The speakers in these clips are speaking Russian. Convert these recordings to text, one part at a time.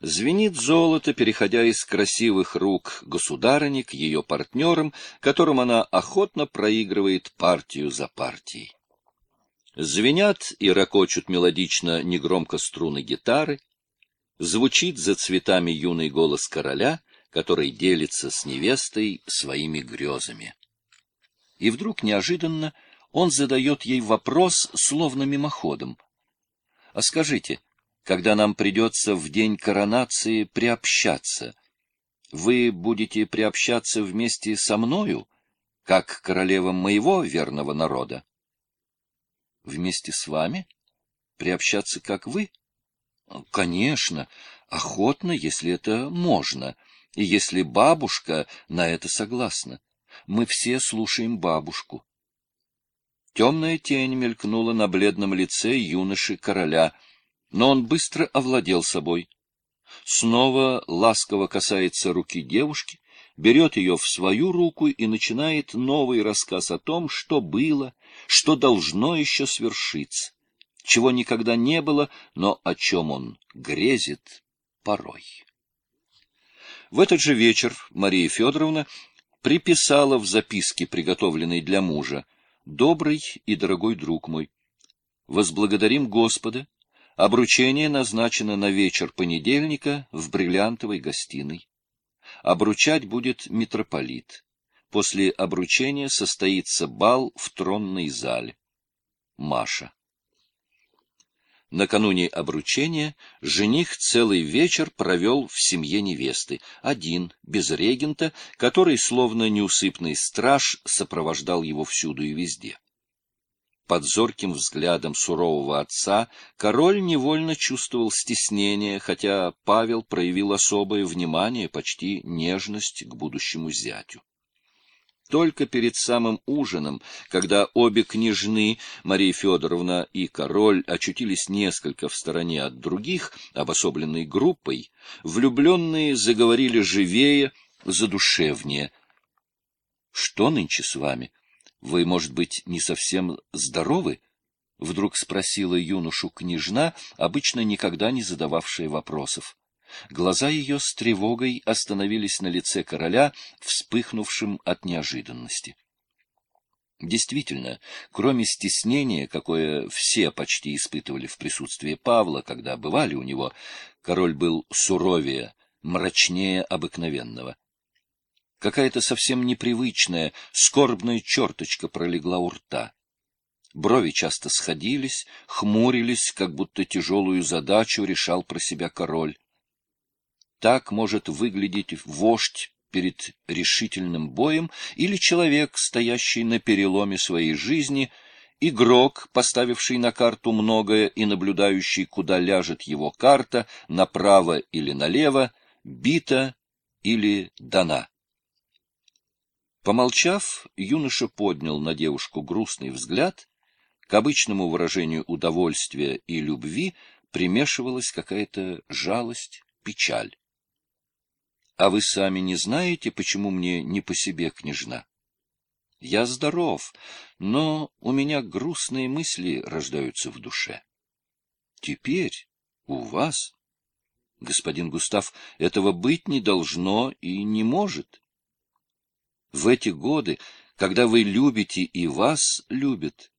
Звенит золото, переходя из красивых рук государыни к ее партнерам, которым она охотно проигрывает партию за партией. Звенят и ракочут мелодично негромко струны гитары, звучит за цветами юный голос короля, который делится с невестой своими грезами. И вдруг неожиданно он задает ей вопрос, словно мимоходом. — А скажите, когда нам придется в день коронации приобщаться, вы будете приобщаться вместе со мною, как королева моего верного народа? — Вместе с вами? Приобщаться, как вы? — Конечно, охотно, если это можно, и если бабушка на это согласна. Мы все слушаем бабушку. Темная тень мелькнула на бледном лице юноши-короля, но он быстро овладел собой. Снова ласково касается руки девушки, берет ее в свою руку и начинает новый рассказ о том, что было, что должно еще свершиться, чего никогда не было, но о чем он грезит порой. В этот же вечер Мария Федоровна приписала в записке, приготовленной для мужа, добрый и дорогой друг мой, возблагодарим Господа. Обручение назначено на вечер понедельника в бриллиантовой гостиной. Обручать будет митрополит. После обручения состоится бал в тронной зале. Маша. Накануне обручения жених целый вечер провел в семье невесты, один, без регента, который, словно неусыпный страж, сопровождал его всюду и везде. Под зорким взглядом сурового отца король невольно чувствовал стеснение, хотя Павел проявил особое внимание, почти нежность к будущему зятю. Только перед самым ужином, когда обе княжны, Мария Федоровна и король, очутились несколько в стороне от других, обособленной группой, влюбленные заговорили живее, задушевнее. — Что нынче с вами? Вы, может быть, не совсем здоровы? — вдруг спросила юношу княжна, обычно никогда не задававшая вопросов. Глаза ее с тревогой остановились на лице короля, вспыхнувшим от неожиданности. Действительно, кроме стеснения, какое все почти испытывали в присутствии Павла, когда бывали у него, король был суровее, мрачнее обыкновенного. Какая-то совсем непривычная, скорбная черточка пролегла у рта. Брови часто сходились, хмурились, как будто тяжелую задачу решал про себя король. Так может выглядеть вождь перед решительным боем или человек, стоящий на переломе своей жизни, игрок, поставивший на карту многое и наблюдающий, куда ляжет его карта, направо или налево, бита или дана. Помолчав, юноша поднял на девушку грустный взгляд. К обычному выражению удовольствия и любви примешивалась какая-то жалость, печаль. А вы сами не знаете, почему мне не по себе, княжна? Я здоров, но у меня грустные мысли рождаются в душе. Теперь у вас, господин Густав, этого быть не должно и не может. В эти годы, когда вы любите и вас любят,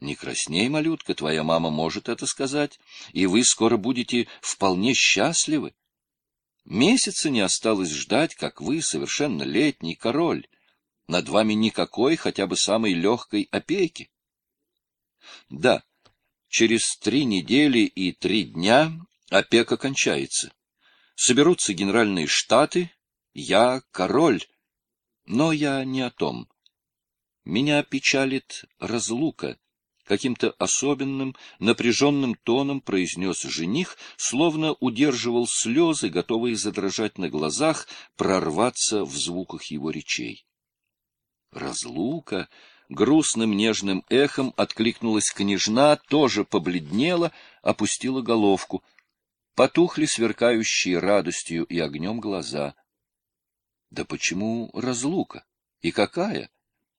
не красней, малютка, твоя мама может это сказать, и вы скоро будете вполне счастливы. Месяца не осталось ждать, как вы, совершеннолетний король. Над вами никакой, хотя бы самой легкой опеки. Да, через три недели и три дня опека кончается. Соберутся генеральные штаты, я король. Но я не о том. Меня печалит разлука каким-то особенным, напряженным тоном произнес жених, словно удерживал слезы, готовые задрожать на глазах, прорваться в звуках его речей. Разлука грустным нежным эхом откликнулась княжна, тоже побледнела, опустила головку. Потухли сверкающие радостью и огнем глаза. Да почему разлука? И какая?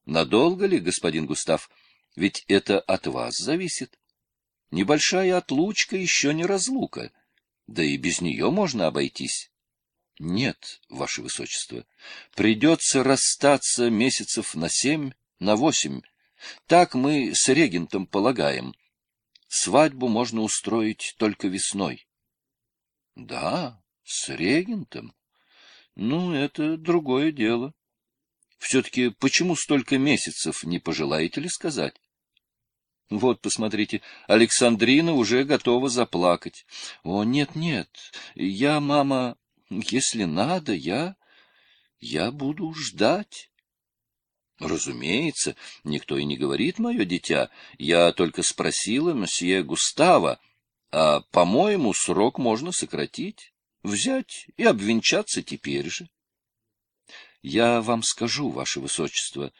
Надолго ли, господин Густав? Ведь это от вас зависит. Небольшая отлучка еще не разлука. Да и без нее можно обойтись. Нет, ваше высочество, придется расстаться месяцев на семь, на восемь. Так мы с регентом полагаем. Свадьбу можно устроить только весной. Да, с регентом. Ну, это другое дело. Все-таки почему столько месяцев, не пожелаете ли сказать? Вот, посмотрите, Александрина уже готова заплакать. О, нет-нет, я, мама, если надо, я... я буду ждать. Разумеется, никто и не говорит, мое дитя. Я только спросила мсье Густава, а, по-моему, срок можно сократить, взять и обвенчаться теперь же. Я вам скажу, ваше высочество,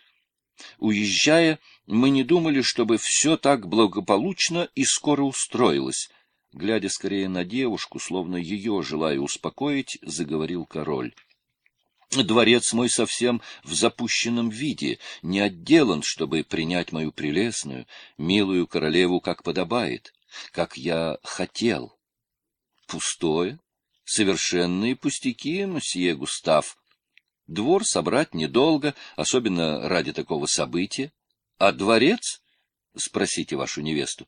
уезжая, мы не думали, чтобы все так благополучно и скоро устроилось. Глядя скорее на девушку, словно ее, желая успокоить, заговорил король. Дворец мой совсем в запущенном виде, не отделан, чтобы принять мою прелестную, милую королеву, как подобает, как я хотел. Пустое, совершенные пустяки, мсье Густав. Двор собрать недолго, особенно ради такого события. А дворец? Спросите вашу невесту.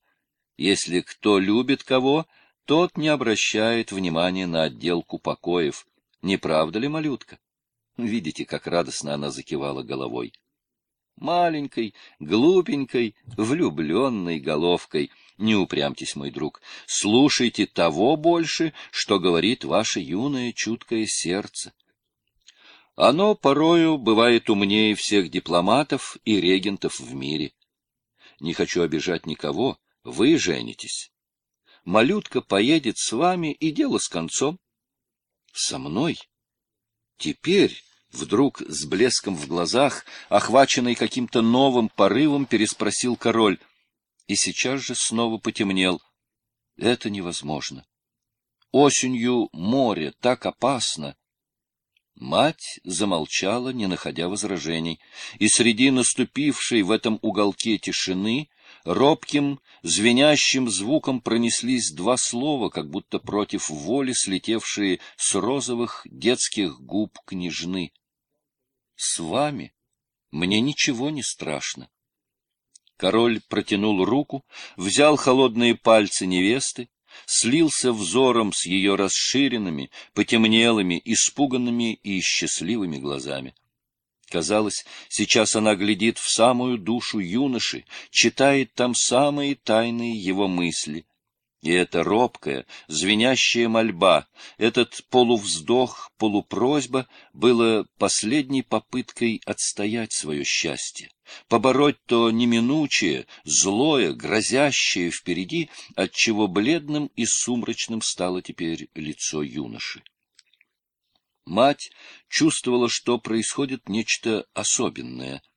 Если кто любит кого, тот не обращает внимания на отделку покоев. Не правда ли, малютка? Видите, как радостно она закивала головой. Маленькой, глупенькой, влюбленной головкой. Не упрямьтесь, мой друг. Слушайте того больше, что говорит ваше юное чуткое сердце. Оно порою бывает умнее всех дипломатов и регентов в мире. Не хочу обижать никого, вы женитесь. Малютка поедет с вами, и дело с концом. Со мной? Теперь, вдруг с блеском в глазах, охваченный каким-то новым порывом, переспросил король, и сейчас же снова потемнел. Это невозможно. Осенью море так опасно, Мать замолчала, не находя возражений, и среди наступившей в этом уголке тишины робким, звенящим звуком пронеслись два слова, как будто против воли слетевшие с розовых детских губ княжны. — С вами мне ничего не страшно. Король протянул руку, взял холодные пальцы невесты, слился взором с ее расширенными, потемнелыми, испуганными и счастливыми глазами. Казалось, сейчас она глядит в самую душу юноши, читает там самые тайные его мысли, и эта робкая, звенящая мольба, этот полувздох, полупросьба было последней попыткой отстоять свое счастье, побороть то неминучее, злое, грозящее впереди, отчего бледным и сумрачным стало теперь лицо юноши. Мать чувствовала, что происходит нечто особенное —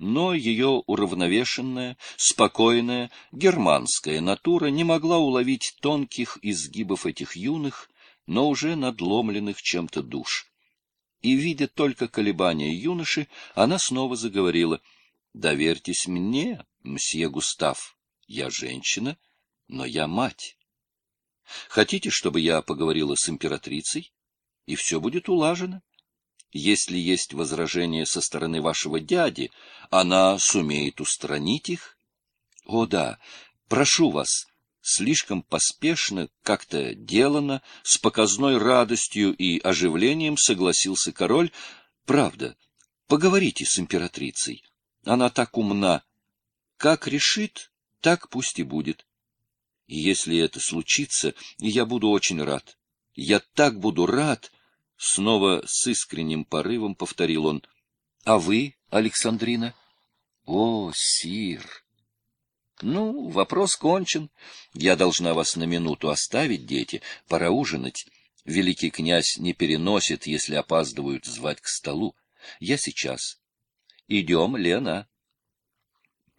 но ее уравновешенная, спокойная, германская натура не могла уловить тонких изгибов этих юных, но уже надломленных чем-то душ. И, видя только колебания юноши, она снова заговорила. — Доверьтесь мне, мсье Густав, я женщина, но я мать. Хотите, чтобы я поговорила с императрицей? И все будет улажено. Если есть возражения со стороны вашего дяди, она сумеет устранить их? О да, прошу вас, слишком поспешно, как-то делано, с показной радостью и оживлением согласился король. Правда, поговорите с императрицей. Она так умна. Как решит, так пусть и будет. Если это случится, я буду очень рад. Я так буду рад, Снова с искренним порывом повторил он. — А вы, Александрина? — О, сир! — Ну, вопрос кончен. Я должна вас на минуту оставить, дети. Пора ужинать. Великий князь не переносит, если опаздывают звать к столу. Я сейчас. Идем, Лена.